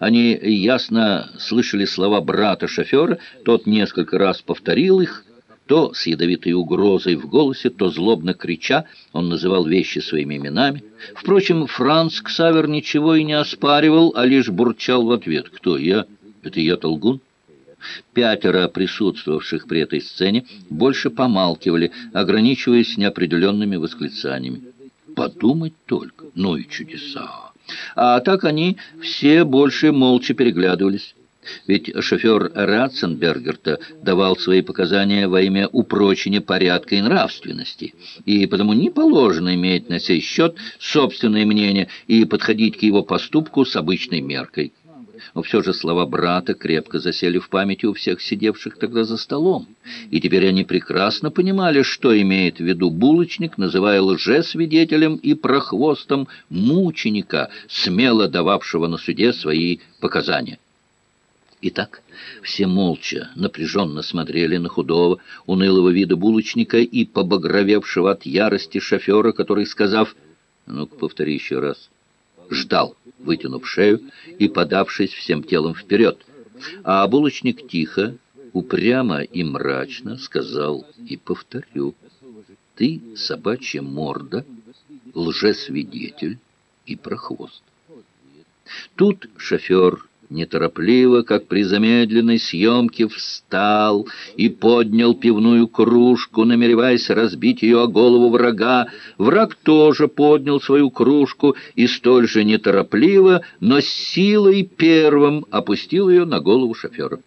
Они ясно слышали слова брата шофера, тот несколько раз повторил их, то с ядовитой угрозой в голосе, то злобно крича, он называл вещи своими именами. Впрочем, Франц Ксавер ничего и не оспаривал, а лишь бурчал в ответ. «Кто я? Это я, Толгун?» Пятеро присутствовавших при этой сцене больше помалкивали, ограничиваясь неопределенными восклицаниями. «Подумать только! Ну и чудеса!» А так они все больше молча переглядывались. Ведь шофер Ратценбергер-то давал свои показания во имя упрочения порядка и нравственности, и потому не положено иметь на сей счет собственное мнение и подходить к его поступку с обычной меркой. Но все же слова брата крепко засели в памяти у всех сидевших тогда за столом, и теперь они прекрасно понимали, что имеет в виду булочник, называя лжесвидетелем и прохвостом мученика, смело дававшего на суде свои показания. Итак, все молча, напряженно смотрели на худого, унылого вида булочника и побагровевшего от ярости шофера, который, сказав «Ну-ка, повтори еще раз», ждал, вытянув шею и подавшись всем телом вперед. А булочник тихо, упрямо и мрачно сказал и повторю «Ты, собачья морда, лжесвидетель и прохвост». Тут шофер неторопливо, как при замедленной съемке, встал и поднял пивную кружку, намереваясь разбить ее о голову врага. Враг тоже поднял свою кружку и столь же неторопливо, но с силой первым опустил ее на голову шофера.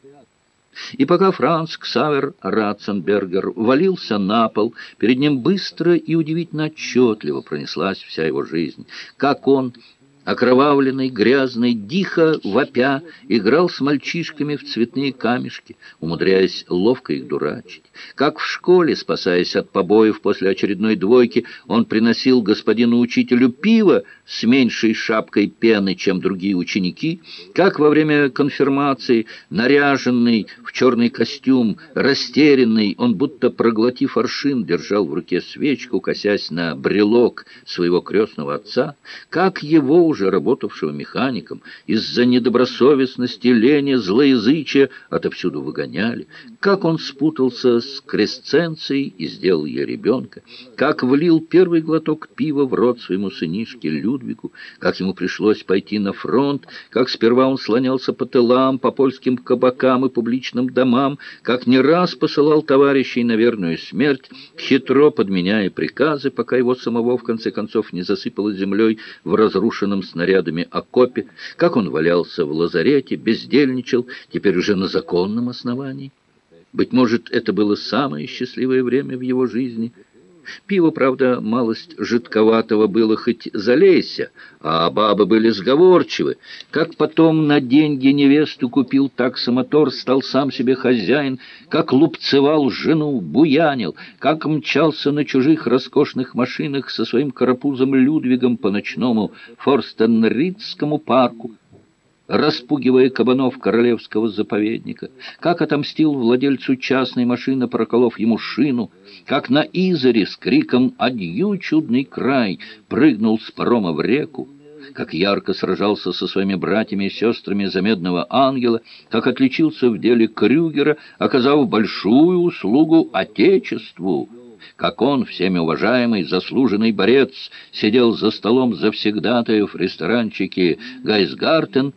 И пока Франц Ксавер Ратценбергер валился на пол, перед ним быстро и удивительно отчетливо пронеслась вся его жизнь. Как он окровавленный, грязный, дико вопя, играл с мальчишками в цветные камешки, умудряясь ловко их дурачить. Как в школе, спасаясь от побоев после очередной двойки, он приносил господину учителю пиво с меньшей шапкой пены, чем другие ученики, как во время конфирмации, наряженный в черный костюм, растерянный, он будто проглотив аршин, держал в руке свечку, косясь на брелок своего крестного отца, как его уже работавшего механиком, из-за недобросовестности, лени, злоязычия отовсюду выгоняли, как он спутался с кресценцией и сделал ей ребенка, как влил первый глоток пива в рот своему сынишке Людвигу, как ему пришлось пойти на фронт, как сперва он слонялся по тылам, по польским кабакам и публичным домам, как не раз посылал товарищей на верную смерть, хитро подменяя приказы, пока его самого в конце концов не засыпало землей в разрушенном снарядами окопе, как он валялся в лазарете, бездельничал, теперь уже на законном основании. Быть может, это было самое счастливое время в его жизни. Пиво, правда, малость жидковатого было хоть залейся, а бабы были сговорчивы. Как потом на деньги невесту купил таксомотор, стал сам себе хозяин, как лупцевал жену, буянил, как мчался на чужих роскошных машинах со своим карапузом Людвигом по ночному Форстенридскому парку, распугивая кабанов королевского заповедника, как отомстил владельцу частной машины, проколов ему шину, как на Изоре с криком «Адью, чудный край!» прыгнул с парома в реку, как ярко сражался со своими братьями и сестрами Замедного Ангела, как отличился в деле Крюгера, оказав большую услугу Отечеству, как он, всеми уважаемый, заслуженный борец, сидел за столом завсегдатаев в ресторанчике «Гайсгартен»,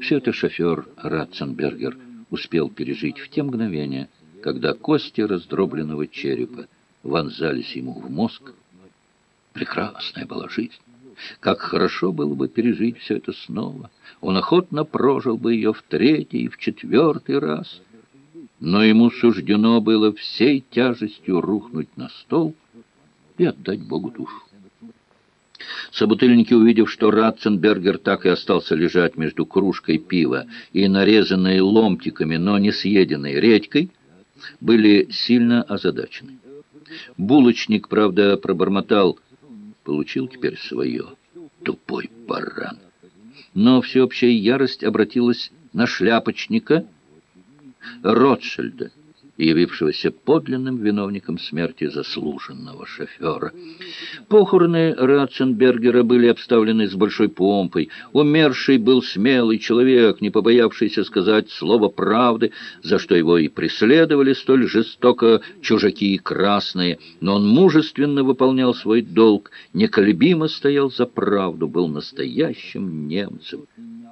все это шофер Ратценбергер успел пережить в те мгновения, когда кости раздробленного черепа вонзались ему в мозг. Прекрасная была жизнь. Как хорошо было бы пережить все это снова. Он охотно прожил бы ее в третий и в четвертый раз. Но ему суждено было всей тяжестью рухнуть на стол и отдать Богу душу. Собутыльники, увидев, что Ратценбергер так и остался лежать между кружкой пива и нарезанной ломтиками, но не съеденной редькой, были сильно озадачены. Булочник, правда, пробормотал, получил теперь свое, тупой баран. Но всеобщая ярость обратилась на шляпочника Ротшильда, явившегося подлинным виновником смерти заслуженного шофера. Похороны Ратценбергера были обставлены с большой помпой. Умерший был смелый человек, не побоявшийся сказать слово правды, за что его и преследовали столь жестоко чужаки и красные, но он мужественно выполнял свой долг, неколебимо стоял за правду, был настоящим немцем.